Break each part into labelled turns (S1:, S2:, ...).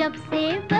S1: जब से ब...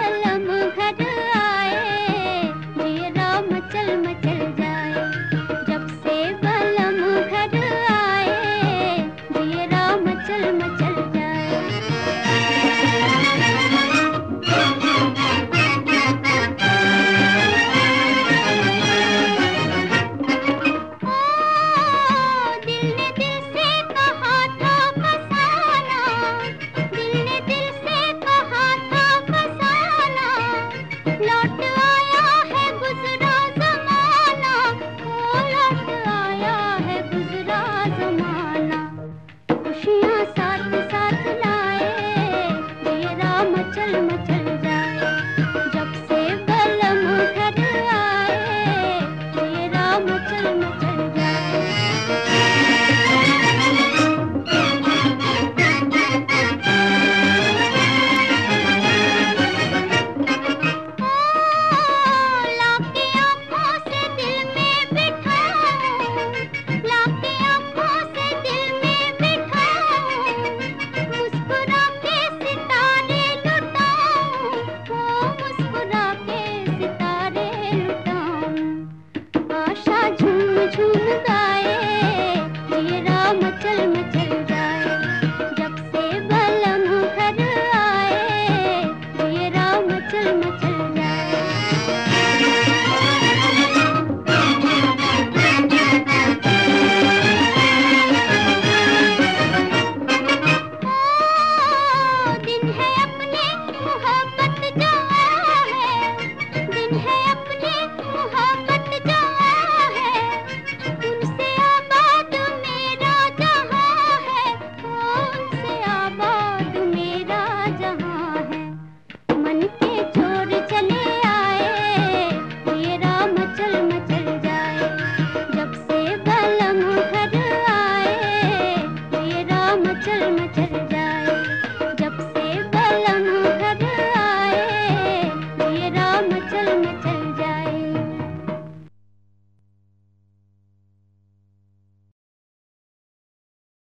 S1: छूता